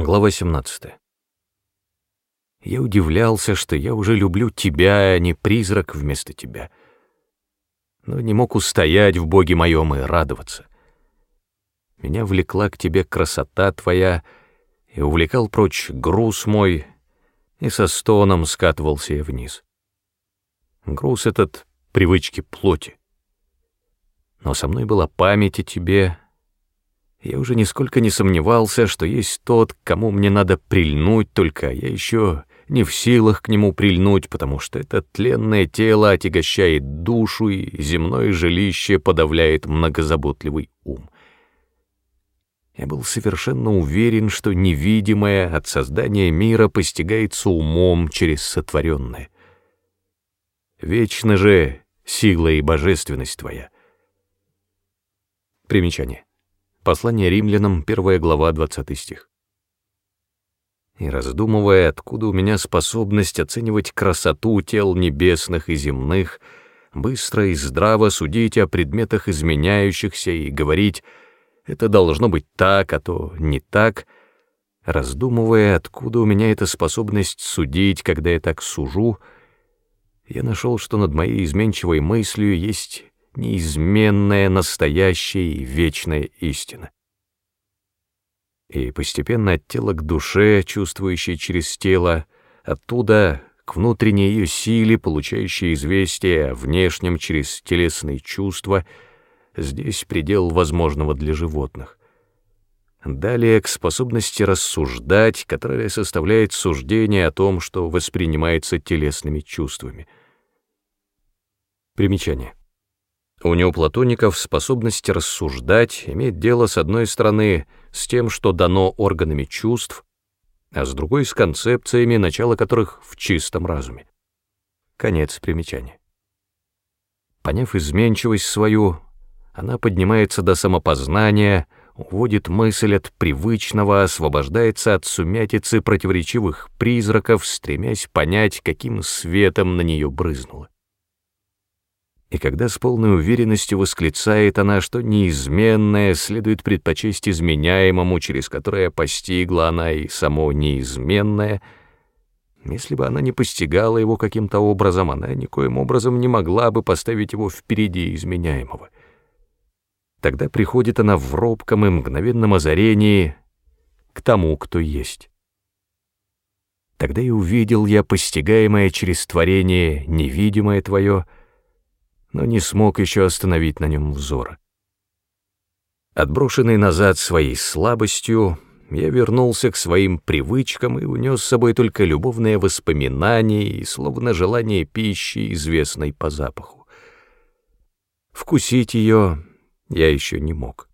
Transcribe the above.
Глава 17. Я удивлялся, что я уже люблю тебя, а не призрак вместо тебя. Но не мог устоять в Боге моем и радоваться. Меня влекла к тебе красота твоя, и увлекал прочь груз мой, и со стоном скатывался я вниз. Груз этот — привычки плоти. Но со мной была память о тебе — я уже нисколько не сомневался, что есть тот, кому мне надо прильнуть, только я еще не в силах к нему прильнуть, потому что это тленное тело отягощает душу, и земное жилище подавляет многозаботливый ум. Я был совершенно уверен, что невидимое от создания мира постигается умом через сотворенное. Вечно же сила и божественность твоя. Примечание. Послание римлянам, первая глава, 20 стих. И раздумывая, откуда у меня способность оценивать красоту тел небесных и земных, быстро и здраво судить о предметах изменяющихся и говорить «это должно быть так, а то не так», раздумывая, откуда у меня эта способность судить, когда я так сужу, я нашел, что над моей изменчивой мыслью есть неизменная, настоящая и вечная истина. И постепенно от тела к душе, чувствующей через тело, оттуда к внутренней ее силе, получающей известие о внешнем через телесные чувства, здесь предел возможного для животных. Далее к способности рассуждать, которая составляет суждение о том, что воспринимается телесными чувствами. Примечание. У неоплатоников способность рассуждать имеет дело, с одной стороны, с тем, что дано органами чувств, а с другой — с концепциями, начало которых в чистом разуме. Конец примечания. Поняв изменчивость свою, она поднимается до самопознания, уводит мысль от привычного, освобождается от сумятицы противоречивых призраков, стремясь понять, каким светом на нее брызнуло. И когда с полной уверенностью восклицает она, что неизменное следует предпочесть изменяемому, через которое постигла она и само неизменное, если бы она не постигала его каким-то образом, она никоим образом не могла бы поставить его впереди изменяемого. Тогда приходит она в робком и мгновенном озарении к тому, кто есть. Тогда и увидел я постигаемое через творение невидимое твое — но не смог еще остановить на нем взор. Отброшенный назад своей слабостью, я вернулся к своим привычкам и унес с собой только любовные воспоминания и словно желание пищи, известной по запаху. Вкусить ее я еще не мог.